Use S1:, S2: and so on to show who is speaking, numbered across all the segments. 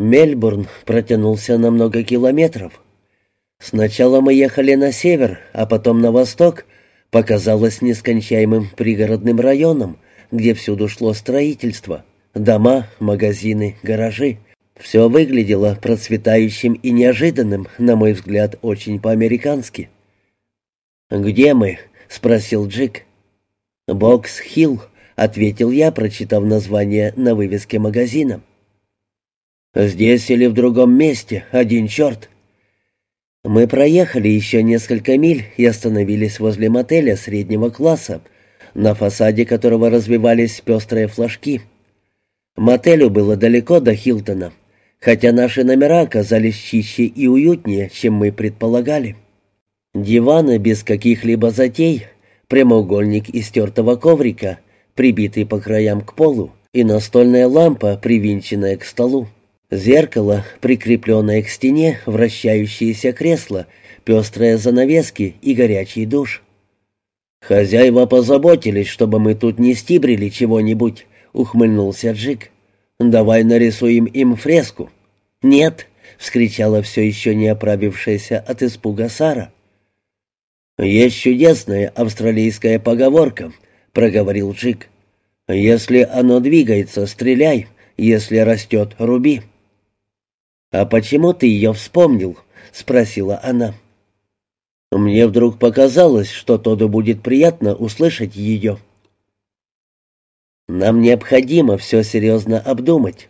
S1: Мельбурн протянулся на много километров. Сначала мы ехали на север, а потом на восток, по, казалось, нескончаемым пригородным районам, где всюду шло строительство. Дома, магазины, гаражи. Все выглядело процветающим и неожиданным, на мой взгляд, очень по-американски. «Где мы?» — спросил Джик. «Бокс-Хилл», — ответил я, прочитав название на вывеске магазина. «Здесь или в другом месте, один черт». Мы проехали еще несколько миль и остановились возле мотеля среднего класса, на фасаде которого развивались пестрые флажки. Мотелю было далеко до Хилтона, хотя наши номера оказались чище и уютнее, чем мы предполагали. Диваны без каких-либо затей, прямоугольник из тертого коврика, прибитый по краям к полу, и настольная лампа, привинченная к столу. Зеркало, прикрепленное к стене, вращающееся кресло, пестрые занавески и горячий душ. «Хозяева позаботились, чтобы мы тут не стибрили чего-нибудь», — ухмыльнулся Джик. «Давай нарисуем им фреску». «Нет», — вскричала все еще не оправившаяся от испуга Сара. «Есть чудесная австралийская поговорка», — проговорил Джик. «Если оно двигается, стреляй, если растет, руби». «А почему ты ее вспомнил?» — спросила она. Мне вдруг показалось, что Тоду будет приятно услышать ее. Нам необходимо все серьезно обдумать.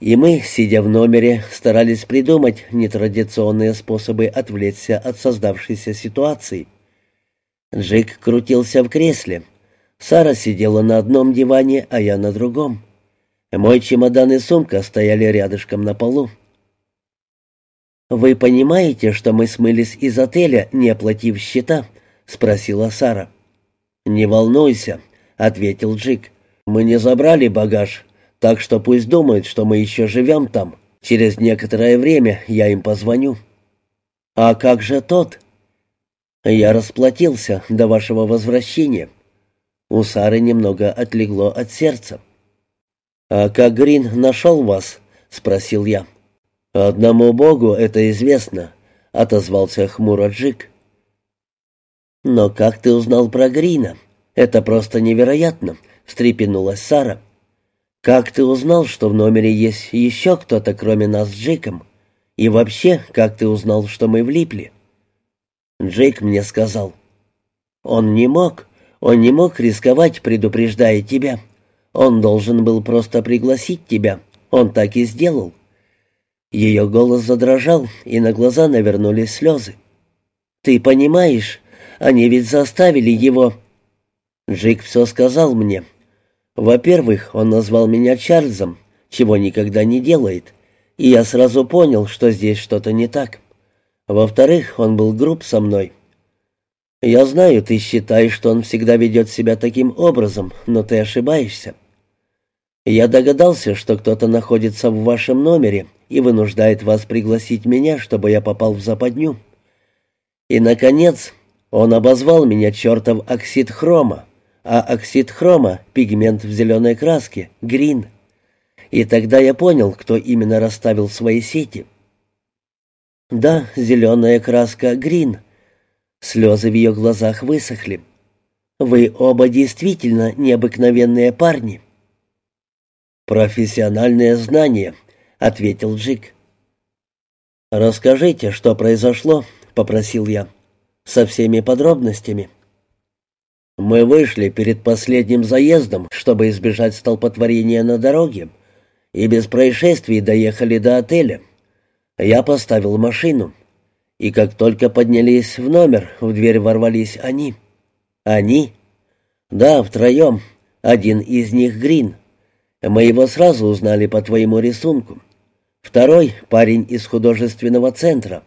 S1: И мы, сидя в номере, старались придумать нетрадиционные способы отвлечься от создавшейся ситуации. Джек крутился в кресле. Сара сидела на одном диване, а я на другом. Мой чемодан и сумка стояли рядышком на полу. «Вы понимаете, что мы смылись из отеля, не оплатив счета?» — спросила Сара. «Не волнуйся», — ответил Джик. «Мы не забрали багаж, так что пусть думают, что мы еще живем там. Через некоторое время я им позвоню». «А как же тот?» «Я расплатился до вашего возвращения». У Сары немного отлегло от сердца. «А как Грин нашел вас?» — спросил я. «Одному Богу это известно», — отозвался хмуро Джик. «Но как ты узнал про Грина? Это просто невероятно», — встрепенулась Сара. «Как ты узнал, что в номере есть еще кто-то, кроме нас с Джиком? И вообще, как ты узнал, что мы влипли?» Джейк мне сказал. «Он не мог. Он не мог рисковать, предупреждая тебя. Он должен был просто пригласить тебя. Он так и сделал». Ее голос задрожал, и на глаза навернулись слезы. «Ты понимаешь, они ведь заставили его...» Джик все сказал мне. Во-первых, он назвал меня Чарльзом, чего никогда не делает, и я сразу понял, что здесь что-то не так. Во-вторых, он был груб со мной. Я знаю, ты считаешь, что он всегда ведет себя таким образом, но ты ошибаешься. Я догадался, что кто-то находится в вашем номере и вынуждает вас пригласить меня, чтобы я попал в западню. И, наконец, он обозвал меня чертов оксид хрома, а оксид хрома — пигмент в зеленой краске, грин. И тогда я понял, кто именно расставил свои сети. Да, зеленая краска грин. Слезы в ее глазах высохли. Вы оба действительно необыкновенные парни. «Профессиональные знания», — ответил Джик. «Расскажите, что произошло», — попросил я, — «со всеми подробностями». Мы вышли перед последним заездом, чтобы избежать столпотворения на дороге, и без происшествий доехали до отеля. Я поставил машину, и как только поднялись в номер, в дверь ворвались они. Они? Да, втроем. Один из них Грин. Мы его сразу узнали по твоему рисунку. Второй — парень из художественного центра,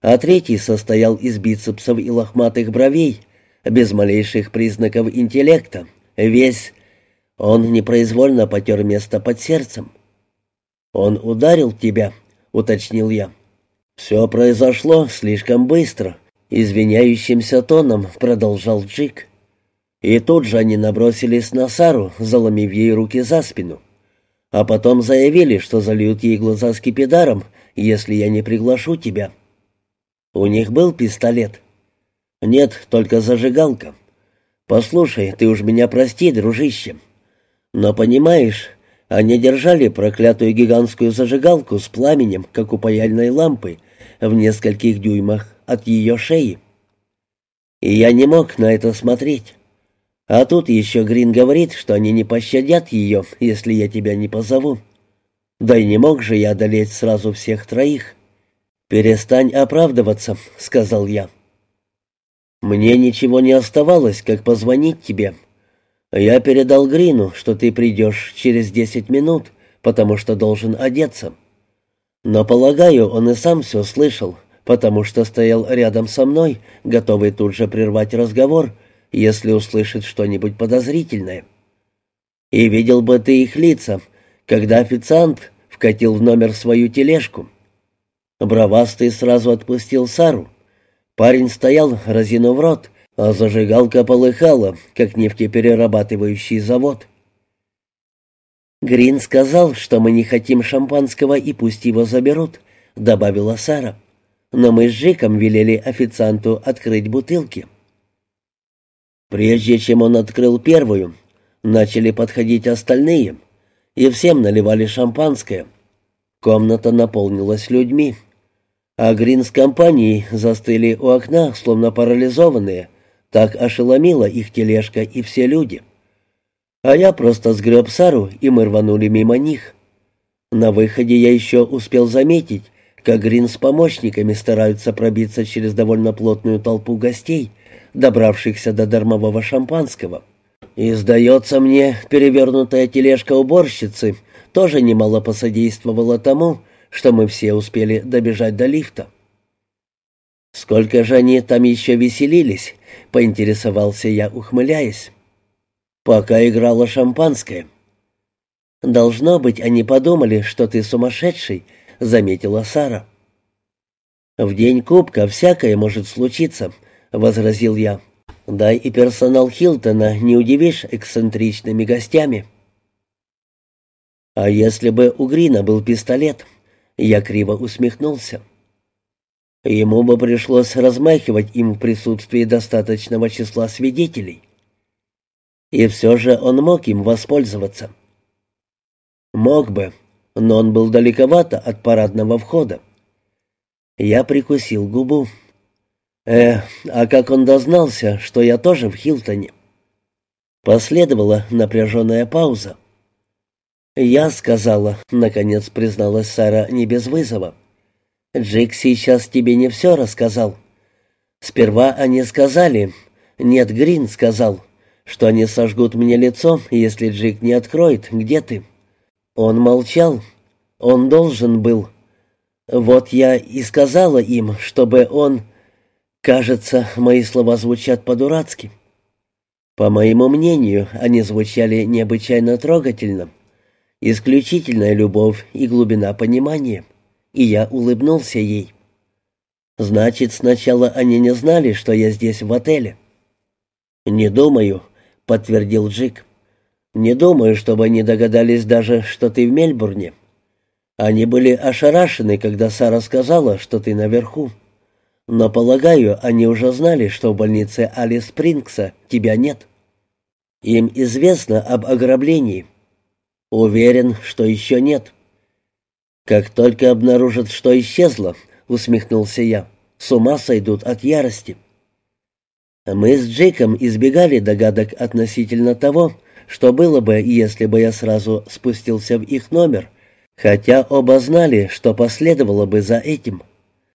S1: а третий состоял из бицепсов и лохматых бровей, без малейших признаков интеллекта. Весь он непроизвольно потер место под сердцем. «Он ударил тебя», — уточнил я. «Все произошло слишком быстро», — извиняющимся тоном продолжал Джик. И тут же они набросились на Сару, заломив ей руки за спину. А потом заявили, что зальют ей глаза скипидаром, если я не приглашу тебя. У них был пистолет? Нет, только зажигалка. Послушай, ты уж меня прости, дружище. Но понимаешь, они держали проклятую гигантскую зажигалку с пламенем, как у паяльной лампы, в нескольких дюймах от ее шеи. И я не мог на это смотреть. А тут еще Грин говорит, что они не пощадят ее, если я тебя не позову. Да и не мог же я одолеть сразу всех троих. «Перестань оправдываться», — сказал я. «Мне ничего не оставалось, как позвонить тебе. Я передал Грину, что ты придешь через десять минут, потому что должен одеться. Но, полагаю, он и сам все слышал, потому что стоял рядом со мной, готовый тут же прервать разговор, если услышит что-нибудь подозрительное. И видел бы ты их лица, когда официант вкатил в номер свою тележку. Бравастый сразу отпустил Сару. Парень стоял, разинув рот, а зажигалка полыхала, как нефтеперерабатывающий завод. «Грин сказал, что мы не хотим шампанского и пусть его заберут», — добавила Сара. «Но мы с Жиком велели официанту открыть бутылки». Прежде чем он открыл первую, начали подходить остальные, и всем наливали шампанское. Комната наполнилась людьми. А Грин с компанией застыли у окна, словно парализованные. Так ошеломила их тележка и все люди. А я просто сгреб Сару, и мы рванули мимо них. На выходе я еще успел заметить, как Грин с помощниками стараются пробиться через довольно плотную толпу гостей — добравшихся до дармового шампанского. И, сдается мне, перевернутая тележка уборщицы тоже немало посодействовала тому, что мы все успели добежать до лифта. «Сколько же они там еще веселились?» — поинтересовался я, ухмыляясь. «Пока играла шампанское». «Должно быть, они подумали, что ты сумасшедший», — заметила Сара. «В день кубка всякое может случиться», — возразил я. «Да и персонал Хилтона не удивишь эксцентричными гостями». «А если бы у Грина был пистолет?» Я криво усмехнулся. Ему бы пришлось размахивать им в присутствии достаточного числа свидетелей. И все же он мог им воспользоваться. Мог бы, но он был далековато от парадного входа. Я прикусил губу. «Э, а как он дознался, что я тоже в Хилтоне?» Последовала напряженная пауза. «Я сказала», — наконец призналась Сара не без вызова. «Джик сейчас тебе не все рассказал. Сперва они сказали, нет, Грин сказал, что они сожгут мне лицо, если Джик не откроет, где ты. Он молчал, он должен был. Вот я и сказала им, чтобы он...» Кажется, мои слова звучат по-дурацки. По моему мнению, они звучали необычайно трогательно. Исключительная любовь и глубина понимания. И я улыбнулся ей. Значит, сначала они не знали, что я здесь в отеле. «Не думаю», — подтвердил Джик. «Не думаю, чтобы они догадались даже, что ты в Мельбурне. Они были ошарашены, когда Сара сказала, что ты наверху. Но, полагаю, они уже знали, что в больнице Али Спрингса тебя нет. Им известно об ограблении. Уверен, что еще нет. Как только обнаружат, что исчезло, усмехнулся я, с ума сойдут от ярости. Мы с Джейком избегали догадок относительно того, что было бы, если бы я сразу спустился в их номер, хотя оба знали, что последовало бы за этим.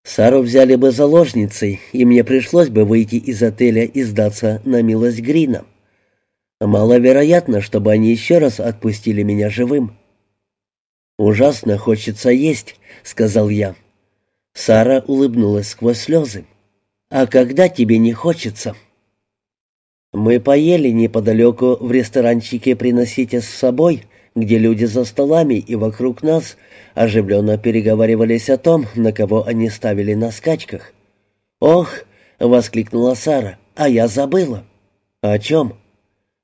S1: Сару взяли бы заложницей, и мне пришлось бы выйти из отеля и сдаться на милость Грина. Маловероятно, чтобы они еще раз отпустили меня живым. «Ужасно хочется есть», — сказал я. Сара улыбнулась сквозь слезы. «А когда тебе не хочется?» Мы поели неподалеку в ресторанчике «Приносите с собой», где люди за столами и вокруг нас оживленно переговаривались о том, на кого они ставили на скачках. «Ох!» — воскликнула Сара. «А я забыла». «О чем?»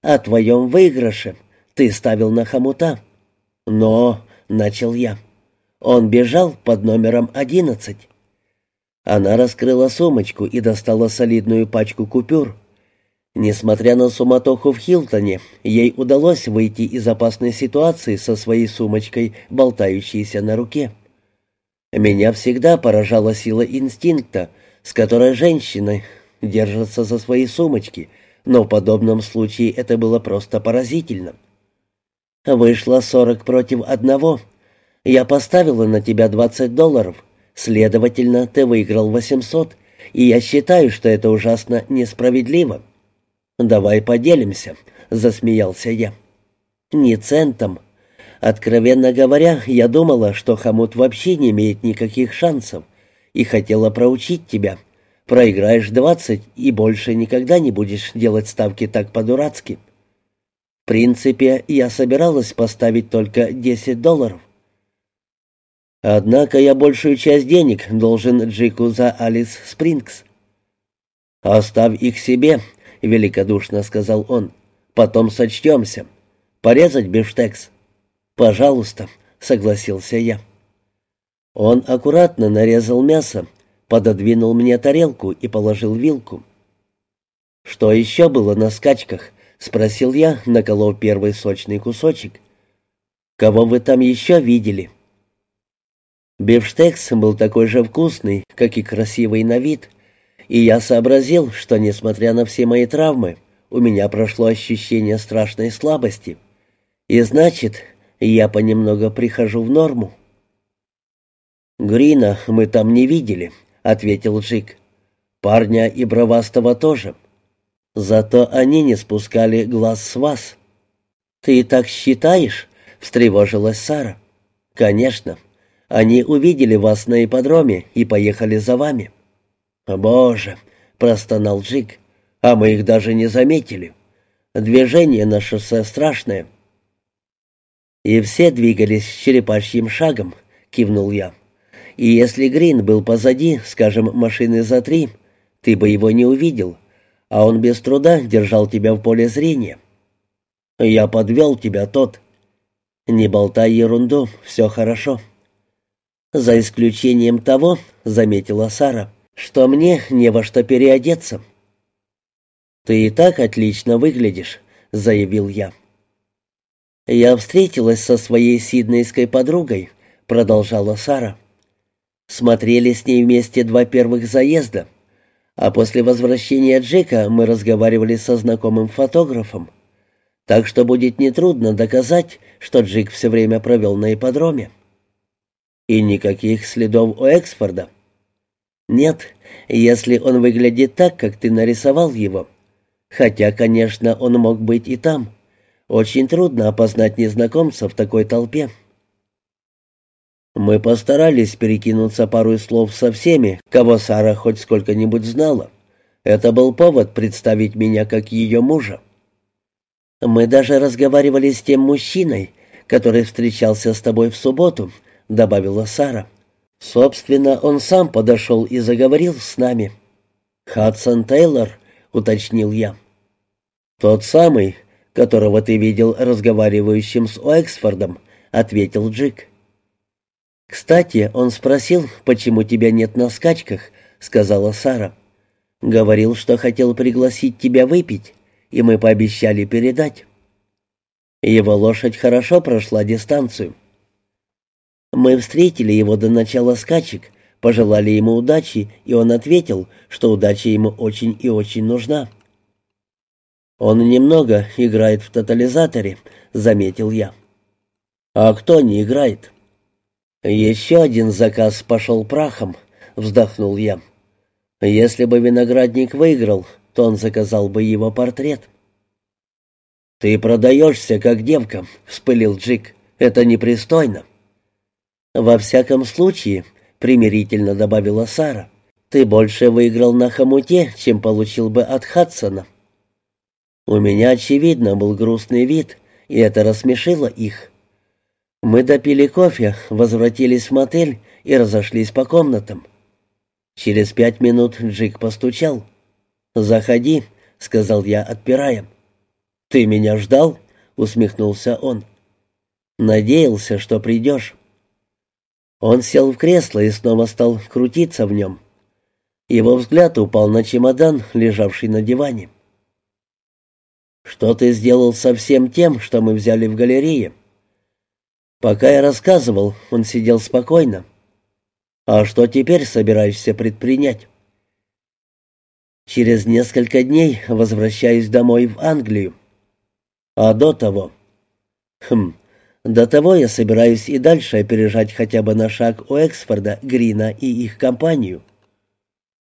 S1: «О твоем выигрыше. Ты ставил на хомута». Но, — начал я, — он бежал под номером одиннадцать. Она раскрыла сумочку и достала солидную пачку купюр. Несмотря на суматоху в Хилтоне, ей удалось выйти из опасной ситуации со своей сумочкой, болтающейся на руке. Меня всегда поражала сила инстинкта, с которой женщины держатся за свои сумочки, но в подобном случае это было просто поразительно. Вышло сорок против одного. Я поставила на тебя двадцать долларов. Следовательно, ты выиграл восемьсот, и я считаю, что это ужасно несправедливо. Давай поделимся, засмеялся я. Ни центом. Откровенно говоря, я думала, что хомут вообще не имеет никаких шансов, и хотела проучить тебя. Проиграешь двадцать и больше никогда не будешь делать ставки так по-дурацки. В принципе, я собиралась поставить только десять долларов. Однако я большую часть денег должен Джику за Алис Спрингс. «Оставь их себе», — великодушно сказал он. «Потом сочтемся. Порезать бифштекс?» «Пожалуйста», — согласился я. Он аккуратно нарезал мясо, пододвинул мне тарелку и положил вилку. «Что еще было на скачках?» — спросил я, наколов первый сочный кусочек. «Кого вы там еще видели?» Бифштекс был такой же вкусный, как и красивый на вид, и я сообразил, что, несмотря на все мои травмы, у меня прошло ощущение страшной слабости. И значит, я понемногу прихожу в норму. «Грина мы там не видели», — ответил Джик. «Парня и бровастого тоже. Зато они не спускали глаз с вас». «Ты так считаешь?» — встревожилась Сара. «Конечно. Они увидели вас на ипподроме и поехали за вами». «Боже!» — простонал Джик. «А мы их даже не заметили. Движение на шоссе страшное». «И все двигались черепашьим шагом», — кивнул я. «И если Грин был позади, скажем, машины за три, ты бы его не увидел, а он без труда держал тебя в поле зрения». «Я подвел тебя, тот». «Не болтай ерунду, все хорошо». «За исключением того», — заметила Сара, — «что мне не во что переодеться». «Ты и так отлично выглядишь», — заявил я. «Я встретилась со своей сиднейской подругой», — продолжала Сара. «Смотрели с ней вместе два первых заезда, а после возвращения Джека мы разговаривали со знакомым фотографом. Так что будет нетрудно доказать, что Джик все время провел на ипподроме». И никаких следов у Эксфорда? Нет, если он выглядит так, как ты нарисовал его. Хотя, конечно, он мог быть и там. Очень трудно опознать незнакомца в такой толпе. Мы постарались перекинуться пару слов со всеми, кого Сара хоть сколько-нибудь знала. Это был повод представить меня как ее мужа. Мы даже разговаривали с тем мужчиной, который встречался с тобой в субботу, — добавила Сара. «Собственно, он сам подошел и заговорил с нами». «Хадсон Тейлор», — уточнил я. «Тот самый, которого ты видел разговаривающим с Уэксфордом», — ответил Джик. «Кстати, он спросил, почему тебя нет на скачках», — сказала Сара. «Говорил, что хотел пригласить тебя выпить, и мы пообещали передать». Его лошадь хорошо прошла дистанцию. Мы встретили его до начала скачек, пожелали ему удачи, и он ответил, что удача ему очень и очень нужна. «Он немного играет в тотализаторе», — заметил я. «А кто не играет?» «Еще один заказ пошел прахом», — вздохнул я. «Если бы виноградник выиграл, то он заказал бы его портрет». «Ты продаешься, как девка», — вспылил Джик. «Это непристойно». «Во всяком случае», — примирительно добавила Сара, «ты больше выиграл на хомуте, чем получил бы от Хадсона». У меня, очевидно, был грустный вид, и это рассмешило их. Мы допили кофе, возвратились в мотель и разошлись по комнатам. Через пять минут Джик постучал. «Заходи», — сказал я, отпирая. «Ты меня ждал?» — усмехнулся он. Надеялся, что придешь». Он сел в кресло и снова стал крутиться в нем. Его взгляд упал на чемодан, лежавший на диване. «Что ты сделал со всем тем, что мы взяли в галерее?» Пока я рассказывал, он сидел спокойно. «А что теперь собираешься предпринять?» «Через несколько дней возвращаюсь домой в Англию. А до того...» «Хм, до того я собираюсь и дальше опережать хотя бы на шаг у Эксфорда, Грина и их компанию.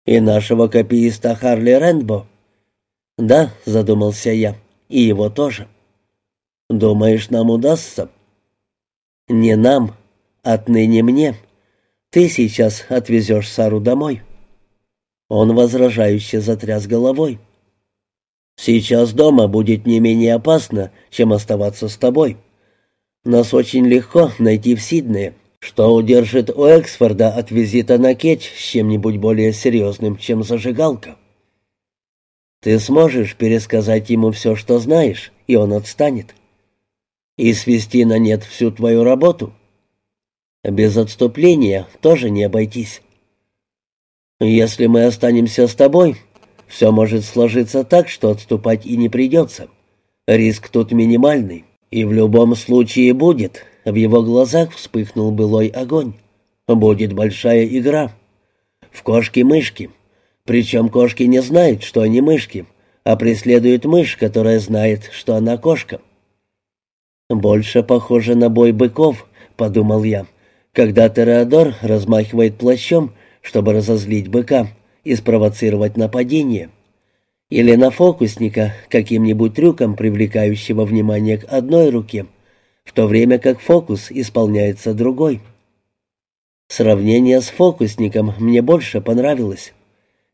S1: И нашего копииста Харли Рэндбо». «Да», — задумался я, — «и его тоже». «Думаешь, нам удастся?» «Не нам, отныне мне. Ты сейчас отвезешь Сару домой». Он возражающе затряс головой. «Сейчас дома будет не менее опасно, чем оставаться с тобой. Нас очень легко найти в Сиднее, что удержит у Эксфорда от визита на Кетч с чем-нибудь более серьезным, чем зажигалка. Ты сможешь пересказать ему все, что знаешь, и он отстанет и свести на нет всю твою работу. Без отступления тоже не обойтись. Если мы останемся с тобой, все может сложиться так, что отступать и не придется. Риск тут минимальный, и в любом случае будет. В его глазах вспыхнул былой огонь. Будет большая игра. В кошки-мышки. Причем кошки не знают, что они мышки, а преследуют мышь, которая знает, что она кошка. «Больше похоже на бой быков», — подумал я, когда Тереодор размахивает плащом, чтобы разозлить быка и спровоцировать нападение. Или на фокусника, каким-нибудь трюком, привлекающего внимание к одной руке, в то время как фокус исполняется другой. Сравнение с фокусником мне больше понравилось.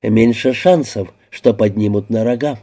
S1: Меньше шансов, что поднимут на рога.